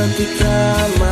ketika malam